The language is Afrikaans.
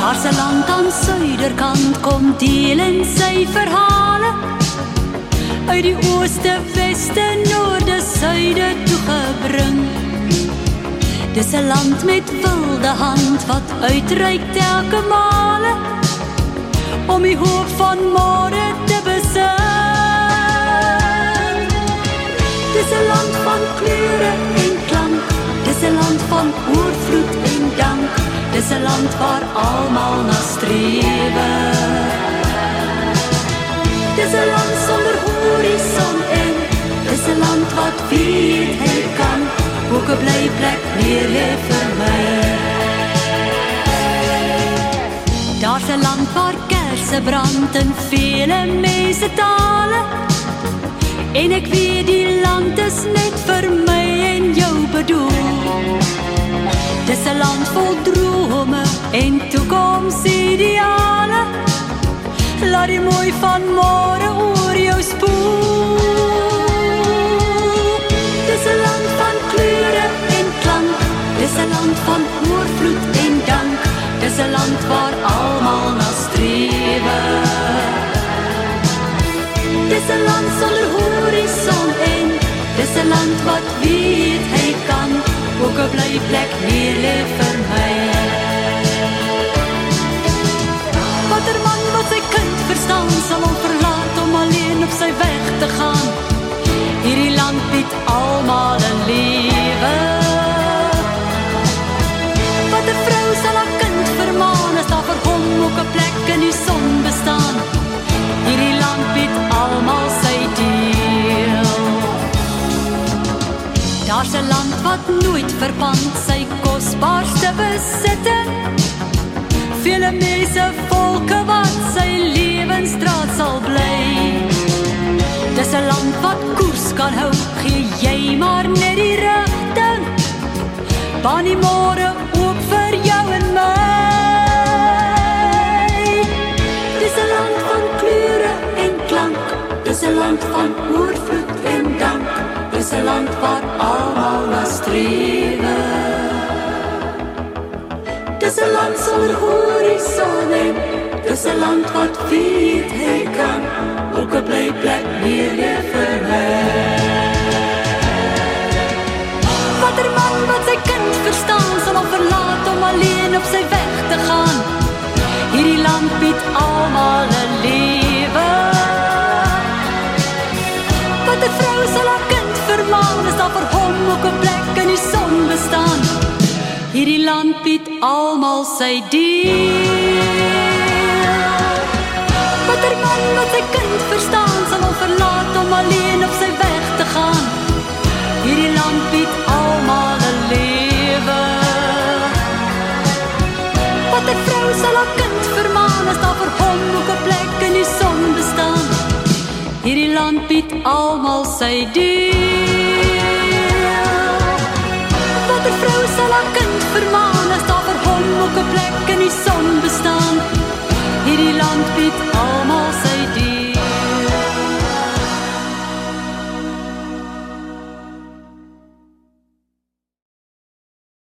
Daar's 'n land aan suiderkant kom deel in sy verhale. Uit die ooste, weste, noorde, suide toe gebring. Dis 'n land met wilde hand wat uitreik telke male om die hoop van môre land waar almal na strewe. Dis 'n land sonder horison en dis 'n land wat weet hy kan ook 'n bly plek weer hê vir my. Daar's 'n land waar kersse brand en vele mense tale. En ek weet die land is net vir my en jou bedoel. Dis 'n land vol drome toekomsideale. Laat die mooi van môre oor jou spoel. Dis 'n land van kleure en klank. Dis 'n land van oorvloed en dank. Dis 'n land waar almal na strewe. Dis 'n land sonder horison en dis 'n land wat weet hy kan ook 'n bly plek sal haar kind vermaan as daar vir hom ook 'n plek in die son bestaan? Hierdie land bied almal sy deel. Daar's 'n land wat nooit verpand sy kosbaarste besitte. Vele mense volke wat sy lewensstraat sal bly. Dis 'n land wat koers kan hou, gee jy maar net die rigting. Baan die Dis 'n land van oorvloed en dank. Dis 'n land waar almal na strewe. Dis 'n land sonder horison en dis 'n land wat weet hy kan ook 'n bly plek weer lê ook 'n plek in die son bestaan. Hierdie land bied almal sy deel. Watter man wat sy kind verstaan sal hom verlaat om alleen op sy weg te gaan. Hierdie land bied almal 'n lewe. Watter vrou sal haar kind vermaan as daar vir hom ook 'n plek in die son bestaan. Hierdie land bied almal sy deel. elk kind vermaan as daar vir hom ook 'n plek in die son bestaan. Hierdie land bied almal sy dier.